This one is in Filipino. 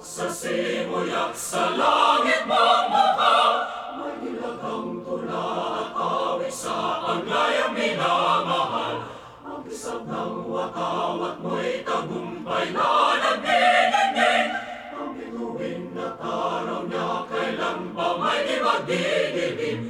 Sa simuya, sa langit mamakaw, may nilagang tula at awit sa aglayang minamahal. Ang bisag ng watawat mo'y tagumpay na nagniningning. Ang binuwin na taraw niya, kailan ba may di magdidilim?